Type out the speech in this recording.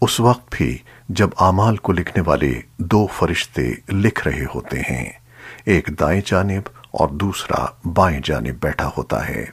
اس وقت بھی جب اعمال کو لکھنے والے دو فرشتے لکھ رہے ہوتے ہیں، ایک دائیں جانب اور دوسرا بائیں جانب بیٹھا ہوتا ہے۔